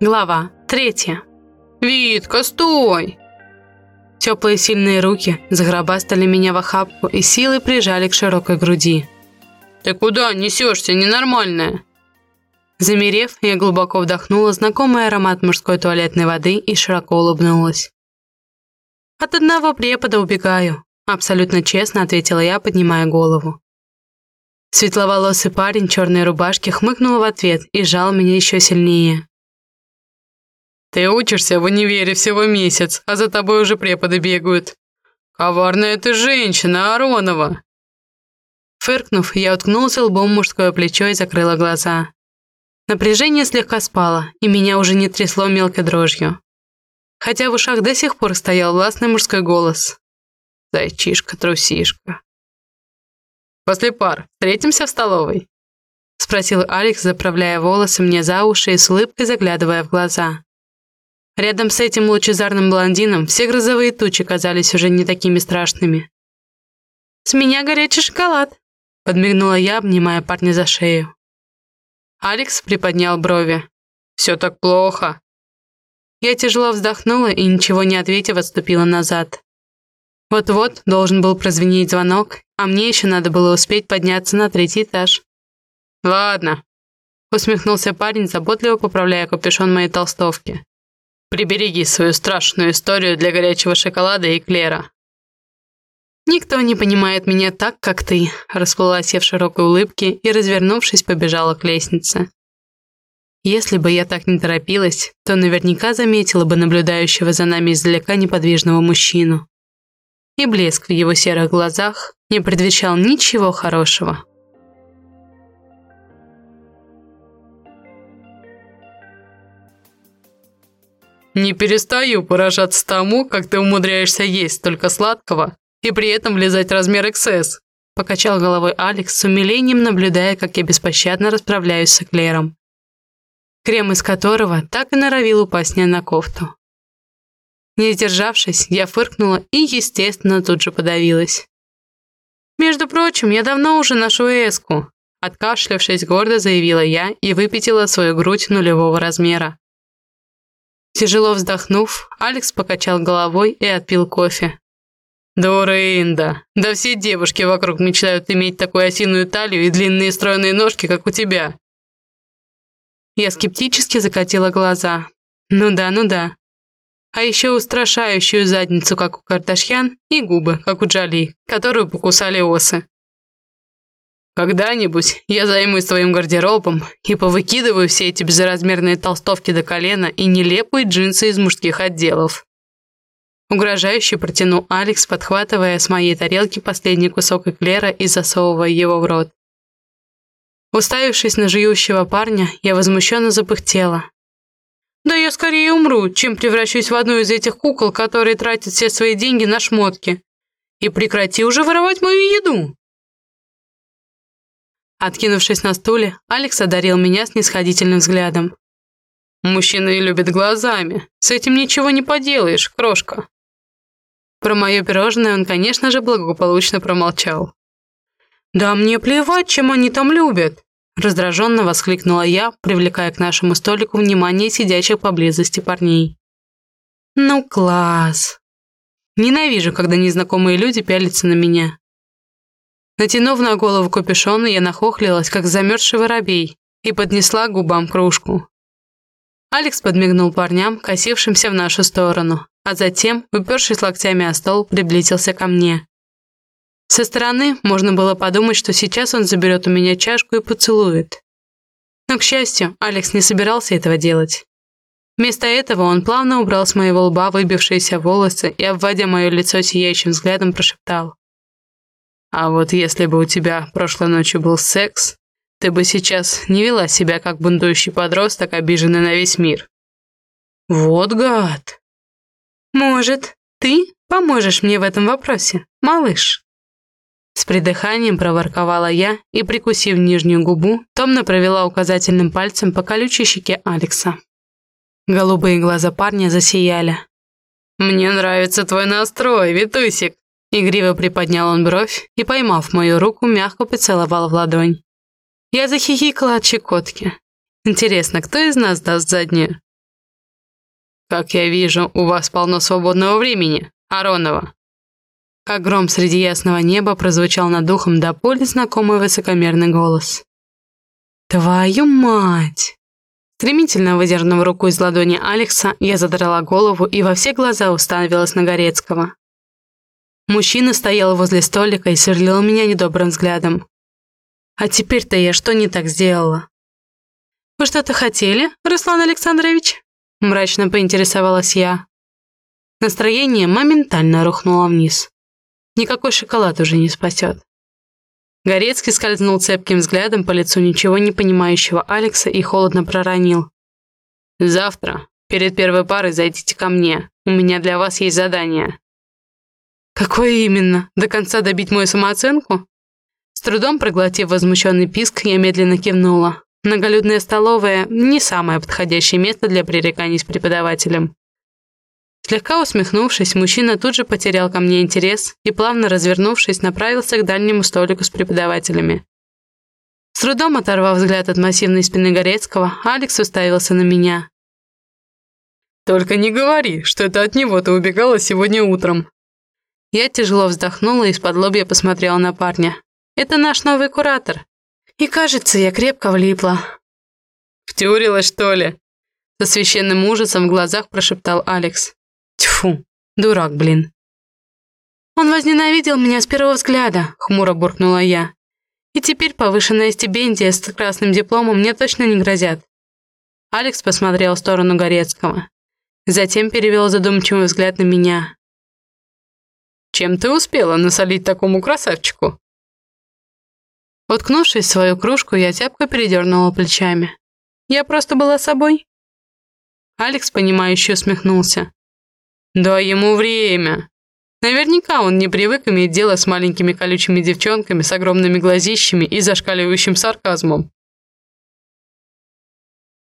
Глава третья. «Витка, стой!» Теплые сильные руки загробастали меня в охапку и силой прижали к широкой груди. «Ты куда несешься, ненормальная?» Замерев, я глубоко вдохнула знакомый аромат мужской туалетной воды и широко улыбнулась. «От одного препода убегаю», — абсолютно честно ответила я, поднимая голову. Светловолосый парень черной рубашке хмыкнул в ответ и сжал меня еще сильнее. Ты учишься в универе всего месяц, а за тобой уже преподы бегают. Коварная ты женщина, Аронова!» Фыркнув, я уткнулся лбом в мужское плечо и закрыла глаза. Напряжение слегка спало, и меня уже не трясло мелкой дрожью. Хотя в ушах до сих пор стоял властный мужской голос. «Зайчишка-трусишка». «После пар встретимся в столовой?» Спросил Алекс, заправляя волосы мне за уши и с улыбкой заглядывая в глаза. Рядом с этим лучезарным блондином все грозовые тучи казались уже не такими страшными. «С меня горячий шоколад», — подмигнула я, обнимая парня за шею. Алекс приподнял брови. «Все так плохо». Я тяжело вздохнула и, ничего не ответив, отступила назад. Вот-вот должен был прозвенеть звонок, а мне еще надо было успеть подняться на третий этаж. «Ладно», — усмехнулся парень, заботливо поправляя капюшон моей толстовки. Прибереги свою страшную историю для горячего шоколада и Клера. «Никто не понимает меня так, как ты», – расплылась я в широкой улыбке и, развернувшись, побежала к лестнице. Если бы я так не торопилась, то наверняка заметила бы наблюдающего за нами издалека неподвижного мужчину. И блеск в его серых глазах не предвещал ничего хорошего. Не перестаю поражаться тому, как ты умудряешься есть столько сладкого и при этом влезать в размер XS. Покачал головой Алекс с умилением, наблюдая, как я беспощадно расправляюсь с эклером. Крем из которого так и норовил упасть мне на кофту. Не сдержавшись, я фыркнула и, естественно, тут же подавилась. «Между прочим, я давно уже ношу эску», откашлявшись, гордо заявила я и выпятила свою грудь нулевого размера. Тяжело вздохнув, Алекс покачал головой и отпил кофе. «Дура Инда! Да все девушки вокруг мечтают иметь такую осиную талию и длинные стройные ножки, как у тебя!» Я скептически закатила глаза. «Ну да, ну да. А еще устрашающую задницу, как у Кардашьян, и губы, как у Джоли, которую покусали осы. Когда-нибудь я займусь твоим гардеробом и повыкидываю все эти безразмерные толстовки до колена и нелепые джинсы из мужских отделов. Угрожающе протянул Алекс, подхватывая с моей тарелки последний кусок эклера и засовывая его в рот. Уставившись на жующего парня, я возмущенно запыхтела. «Да я скорее умру, чем превращусь в одну из этих кукол, которые тратят все свои деньги на шмотки. И прекрати уже воровать мою еду!» Откинувшись на стуле, Алекс одарил меня снисходительным взглядом. «Мужчины любят глазами. С этим ничего не поделаешь, крошка». Про мое пирожное он, конечно же, благополучно промолчал. «Да мне плевать, чем они там любят!» Раздраженно воскликнула я, привлекая к нашему столику внимание сидящих поблизости парней. «Ну класс!» Ненавижу, когда незнакомые люди пялятся на меня. Натянув на голову капюшон, я нахохлилась, как замерзший воробей, и поднесла губам кружку. Алекс подмигнул парням, косившимся в нашу сторону, а затем, упершись локтями о стол, приблизился ко мне. Со стороны можно было подумать, что сейчас он заберет у меня чашку и поцелует. Но, к счастью, Алекс не собирался этого делать. Вместо этого он плавно убрал с моего лба выбившиеся волосы и, обводя мое лицо сияющим взглядом, прошептал. А вот если бы у тебя прошлой ночью был секс, ты бы сейчас не вела себя как бунтующий подросток, обиженный на весь мир. Вот гад. Может, ты поможешь мне в этом вопросе, малыш? С придыханием проворковала я и, прикусив нижнюю губу, томно провела указательным пальцем по колючей щеке Алекса. Голубые глаза парня засияли. «Мне нравится твой настрой, Витусик!» Игриво приподнял он бровь и, поймав мою руку, мягко поцеловал в ладонь. Я захихикала от щекотки. Интересно, кто из нас даст заднюю? Как я вижу, у вас полно свободного времени, Аронова. Как гром среди ясного неба прозвучал над духом до поля знакомый высокомерный голос. «Твою мать!» Стремительно выдернув руку из ладони Алекса, я задрала голову и во все глаза уставилась на Горецкого. Мужчина стоял возле столика и сверлил меня недобрым взглядом. А теперь-то я что не так сделала? «Вы что-то хотели, Руслан Александрович?» Мрачно поинтересовалась я. Настроение моментально рухнуло вниз. Никакой шоколад уже не спасет. Горецкий скользнул цепким взглядом по лицу ничего не понимающего Алекса и холодно проронил. «Завтра, перед первой парой, зайдите ко мне. У меня для вас есть задание». «Какое именно? До конца добить мою самооценку?» С трудом проглотив возмущенный писк, я медленно кивнула. Многолюдная столовая – не самое подходящее место для пререканий с преподавателем. Слегка усмехнувшись, мужчина тут же потерял ко мне интерес и, плавно развернувшись, направился к дальнему столику с преподавателями. С трудом оторвав взгляд от массивной спины Горецкого, Алекс уставился на меня. «Только не говори, что это от него ты убегала сегодня утром». Я тяжело вздохнула и из-под лобья посмотрела на парня. «Это наш новый куратор, и кажется, я крепко влипла. «Втюрилась, что ли?» Со священным ужасом в глазах прошептал Алекс. Тьфу, дурак, блин. Он возненавидел меня с первого взгляда, хмуро буркнула я. И теперь повышенная стипендия с красным дипломом мне точно не грозят. Алекс посмотрел в сторону Горецкого. Затем перевел задумчивый взгляд на меня. «Чем ты успела насолить такому красавчику?» Уткнувшись в свою кружку, я тяпко передернула плечами. Я просто была собой. Алекс, понимающе усмехнулся. «Дай ему время. Наверняка он не привык иметь дело с маленькими колючими девчонками с огромными глазищами и зашкаливающим сарказмом.